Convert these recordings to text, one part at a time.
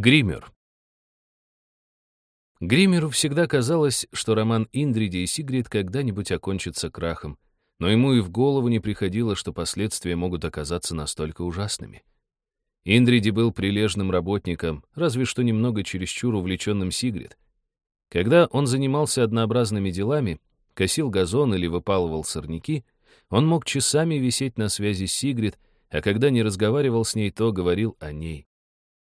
Гример. Гримеру всегда казалось, что роман Индриди и Сигрид когда-нибудь окончится крахом, но ему и в голову не приходило, что последствия могут оказаться настолько ужасными. Индриди был прилежным работником, разве что немного чересчур увлеченным Сигрид. Когда он занимался однообразными делами, косил газон или выпалывал сорняки, он мог часами висеть на связи с Сигрид, а когда не разговаривал с ней, то говорил о ней.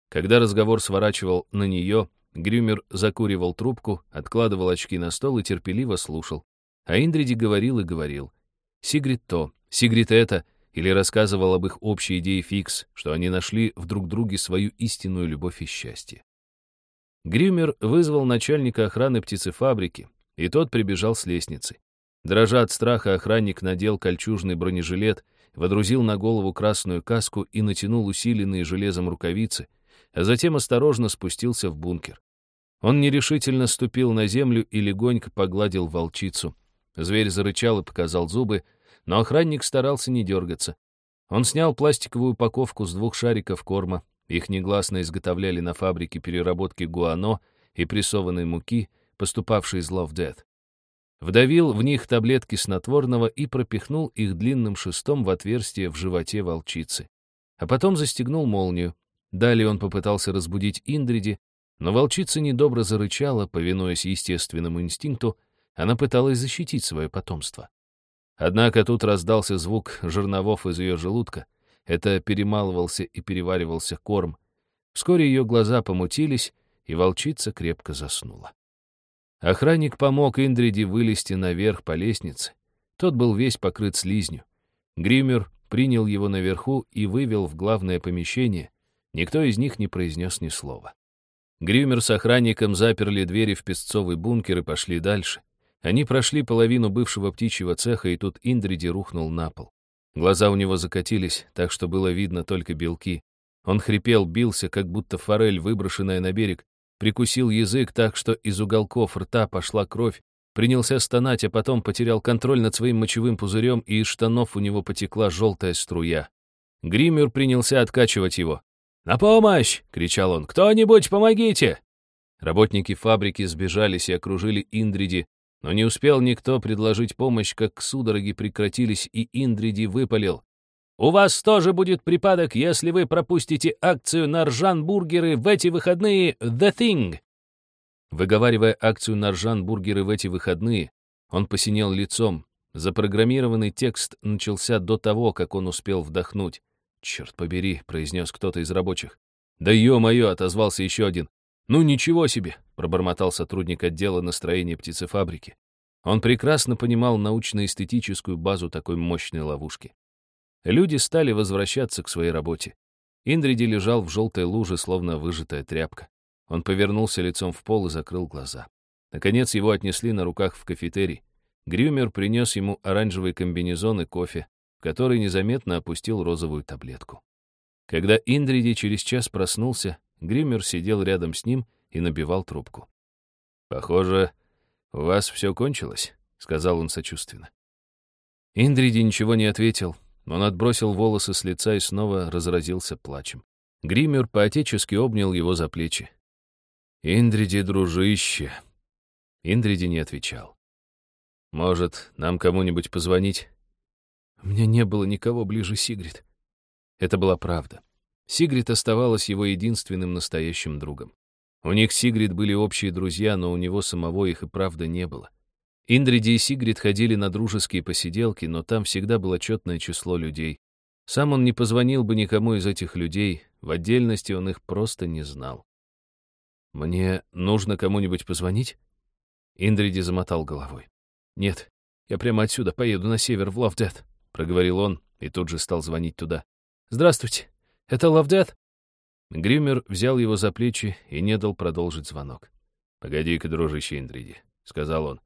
Когда разговор сворачивал на нее, Грюмер закуривал трубку, откладывал очки на стол и терпеливо слушал. А Индриди говорил и говорил. Сигрид то, Сигрид это, или рассказывал об их общей идее фикс, что они нашли в друг друге свою истинную любовь и счастье. Грюмер вызвал начальника охраны птицефабрики, и тот прибежал с лестницы. Дрожа от страха, охранник надел кольчужный бронежилет, водрузил на голову красную каску и натянул усиленные железом рукавицы, а затем осторожно спустился в бункер. Он нерешительно ступил на землю и легонько погладил волчицу. Зверь зарычал и показал зубы, но охранник старался не дергаться. Он снял пластиковую упаковку с двух шариков корма, их негласно изготовляли на фабрике переработки гуано и прессованной муки, поступавшей из Love Death. Вдавил в них таблетки снотворного и пропихнул их длинным шестом в отверстие в животе волчицы. А потом застегнул молнию, Далее он попытался разбудить Индриди, но волчица недобро зарычала, повинуясь естественному инстинкту, она пыталась защитить свое потомство. Однако тут раздался звук жерновов из ее желудка. Это перемалывался и переваривался корм. Вскоре ее глаза помутились, и волчица крепко заснула. Охранник помог Индриди вылезти наверх по лестнице. Тот был весь покрыт слизнью. Гример принял его наверху и вывел в главное помещение, Никто из них не произнес ни слова. Грюмер с охранником заперли двери в песцовый бункер и пошли дальше. Они прошли половину бывшего птичьего цеха, и тут Индриди рухнул на пол. Глаза у него закатились, так что было видно только белки. Он хрипел, бился, как будто форель, выброшенная на берег, прикусил язык так, что из уголков рта пошла кровь, принялся стонать, а потом потерял контроль над своим мочевым пузырем, и из штанов у него потекла желтая струя. Гример принялся откачивать его. «На помощь!» — кричал он. «Кто-нибудь помогите!» Работники фабрики сбежались и окружили Индриди, но не успел никто предложить помощь, как судороги прекратились, и Индриди выпалил. «У вас тоже будет припадок, если вы пропустите акцию на ржан-бургеры в эти выходные «The Thing». Выговаривая акцию на ржан-бургеры в эти выходные, он посинел лицом. Запрограммированный текст начался до того, как он успел вдохнуть. «Черт побери», — произнес кто-то из рабочих. «Да ё-моё», — отозвался еще один. «Ну ничего себе», — пробормотал сотрудник отдела настроения птицефабрики. Он прекрасно понимал научно-эстетическую базу такой мощной ловушки. Люди стали возвращаться к своей работе. Индриди лежал в желтой луже, словно выжатая тряпка. Он повернулся лицом в пол и закрыл глаза. Наконец его отнесли на руках в кафетерий. Грюмер принес ему оранжевый комбинезон и кофе, который незаметно опустил розовую таблетку. Когда Индриди через час проснулся, Гриммер сидел рядом с ним и набивал трубку. «Похоже, у вас все кончилось», — сказал он сочувственно. Индриди ничего не ответил. Он отбросил волосы с лица и снова разразился плачем. Гриммер поотечески обнял его за плечи. «Индриди, дружище!» Индриди не отвечал. «Может, нам кому-нибудь позвонить?» У меня не было никого ближе Сигрид. Это была правда. Сигрид оставалась его единственным настоящим другом. У них Сигрид были общие друзья, но у него самого их и правда не было. Индриди и Сигрид ходили на дружеские посиделки, но там всегда было четное число людей. Сам он не позвонил бы никому из этих людей, в отдельности он их просто не знал. «Мне нужно кому-нибудь позвонить?» Индриди замотал головой. «Нет, я прямо отсюда поеду на север в Лавдет проговорил он и тут же стал звонить туда. «Здравствуйте, это Лавдет?» Гриммер взял его за плечи и не дал продолжить звонок. «Погоди-ка, дружище Индриди», — сказал он.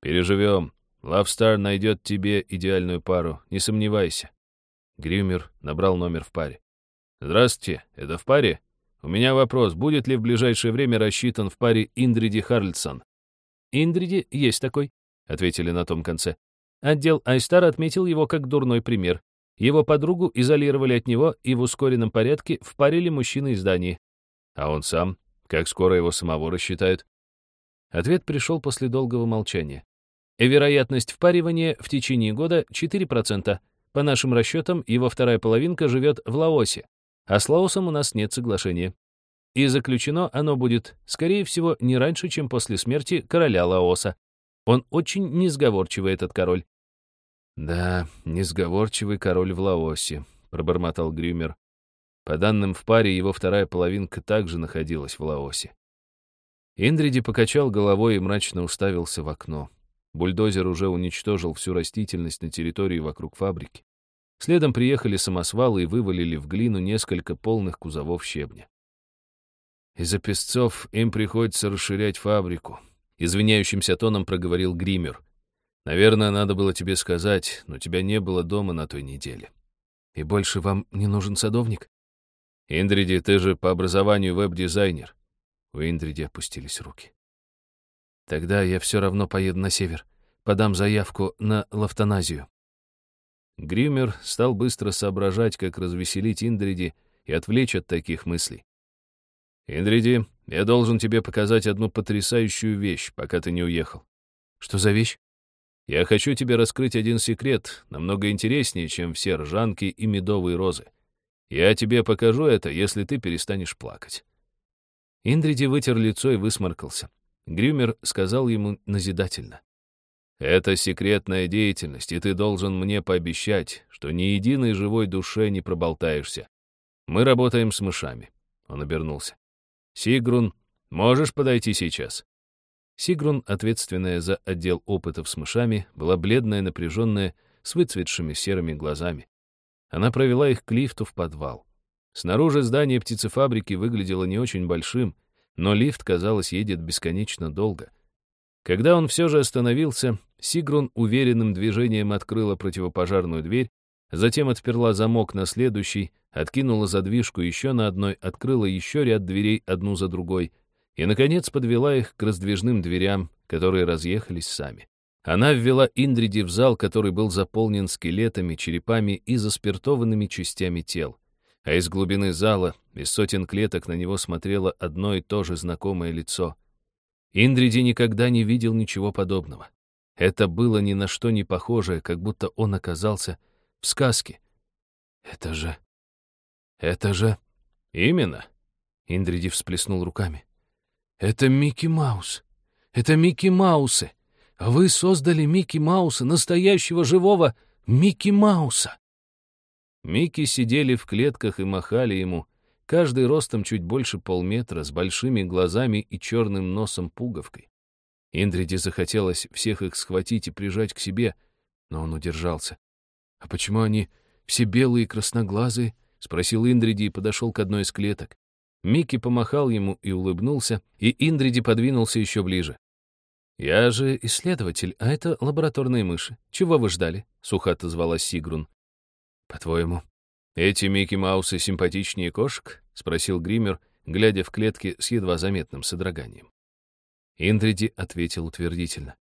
«Переживем. Лавстар найдет тебе идеальную пару, не сомневайся». Гриммер набрал номер в паре. «Здравствуйте, это в паре? У меня вопрос, будет ли в ближайшее время рассчитан в паре Индриди Харльсон?» «Индриди есть такой», — ответили на том конце. Отдел Айстар отметил его как дурной пример. Его подругу изолировали от него и в ускоренном порядке впарили мужчины из Дании. А он сам? Как скоро его самого рассчитают? Ответ пришел после долгого молчания. Вероятность впаривания в течение года 4%. По нашим расчетам, его вторая половинка живет в Лаосе, а с Лаосом у нас нет соглашения. И заключено оно будет, скорее всего, не раньше, чем после смерти короля Лаоса. Он очень несговорчивый, этот король. «Да, несговорчивый король в Лаосе», — пробормотал Грюмер. По данным в паре, его вторая половинка также находилась в Лаосе. Индриди покачал головой и мрачно уставился в окно. Бульдозер уже уничтожил всю растительность на территории вокруг фабрики. Следом приехали самосвалы и вывалили в глину несколько полных кузовов щебня. Из-за песцов им приходится расширять фабрику. Извиняющимся тоном проговорил Гример. Наверное, надо было тебе сказать, но тебя не было дома на той неделе. И больше вам не нужен садовник? Индриди, ты же по образованию веб-дизайнер. У Индриди опустились руки. Тогда я все равно поеду на север. Подам заявку на лафтаназию. Гример стал быстро соображать, как развеселить Индриди и отвлечь от таких мыслей. «Индриди, я должен тебе показать одну потрясающую вещь, пока ты не уехал». «Что за вещь?» «Я хочу тебе раскрыть один секрет, намного интереснее, чем все ржанки и медовые розы. Я тебе покажу это, если ты перестанешь плакать». Индриди вытер лицо и высморкался. Грюмер сказал ему назидательно. «Это секретная деятельность, и ты должен мне пообещать, что ни единой живой душе не проболтаешься. Мы работаем с мышами». Он обернулся. «Сигрун, можешь подойти сейчас?» Сигрун, ответственная за отдел опытов с мышами, была бледная, напряженная, с выцветшими серыми глазами. Она провела их к лифту в подвал. Снаружи здание птицефабрики выглядело не очень большим, но лифт, казалось, едет бесконечно долго. Когда он все же остановился, Сигрун уверенным движением открыла противопожарную дверь, затем отперла замок на следующий, откинула задвижку еще на одной, открыла еще ряд дверей одну за другой и, наконец, подвела их к раздвижным дверям, которые разъехались сами. Она ввела Индриди в зал, который был заполнен скелетами, черепами и заспиртованными частями тел. А из глубины зала, из сотен клеток на него смотрело одно и то же знакомое лицо. Индриди никогда не видел ничего подобного. Это было ни на что не похожее, как будто он оказался в сказке. «Это же «Это же...» «Именно?» Индриди всплеснул руками. «Это Микки Маус. Это Микки Маусы. Вы создали Микки Мауса, настоящего живого Микки Мауса». Микки сидели в клетках и махали ему, каждый ростом чуть больше полметра, с большими глазами и черным носом пуговкой. Индриди захотелось всех их схватить и прижать к себе, но он удержался. А почему они все белые и красноглазые? — спросил Индриди и подошел к одной из клеток. Микки помахал ему и улыбнулся, и Индриди подвинулся еще ближе. «Я же исследователь, а это лабораторные мыши. Чего вы ждали?» — сухо отозвалась Сигрун. «По-твоему, эти Микки Маусы симпатичнее кошек?» — спросил Гример, глядя в клетки с едва заметным содроганием. Индриди ответил утвердительно.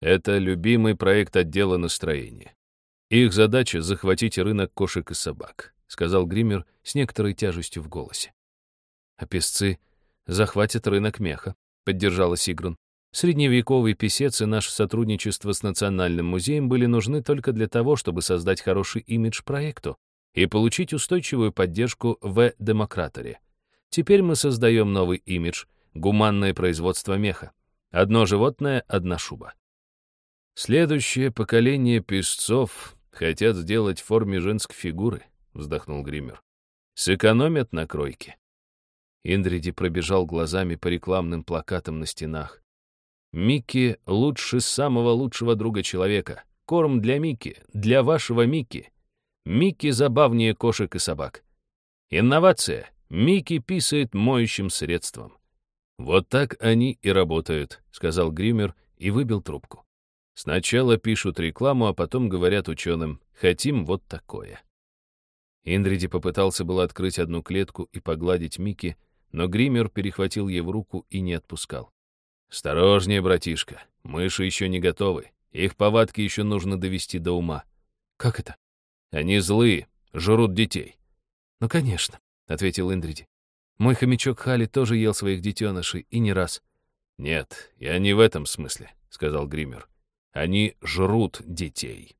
«Это любимый проект отдела настроения. Их задача — захватить рынок кошек и собак сказал Гример с некоторой тяжестью в голосе. А песцы захватят рынок меха, поддержала Сигрун. Средневековый писец и наше сотрудничество с Национальным музеем были нужны только для того, чтобы создать хороший имидж проекту и получить устойчивую поддержку в демократоре. Теперь мы создаем новый имидж — гуманное производство меха. Одно животное — одна шуба. Следующее поколение песцов хотят сделать в форме женской фигуры, — вздохнул Гример. «Сэкономят на кройке». Индриди пробежал глазами по рекламным плакатам на стенах. «Микки лучше самого лучшего друга человека. Корм для Микки, для вашего Микки. Микки забавнее кошек и собак. Инновация. Микки писает моющим средством». «Вот так они и работают», — сказал Гример и выбил трубку. «Сначала пишут рекламу, а потом говорят ученым, хотим вот такое». Индриди попытался было открыть одну клетку и погладить Микки, но гример перехватил его руку и не отпускал. «Осторожнее, братишка, мыши еще не готовы. Их повадки еще нужно довести до ума». «Как это?» «Они злые, жрут детей». «Ну, конечно», — ответил Индриди. Мой хомячок Хали тоже ел своих детенышей, и не раз. «Нет, я не в этом смысле», — сказал Гример. «Они жрут детей».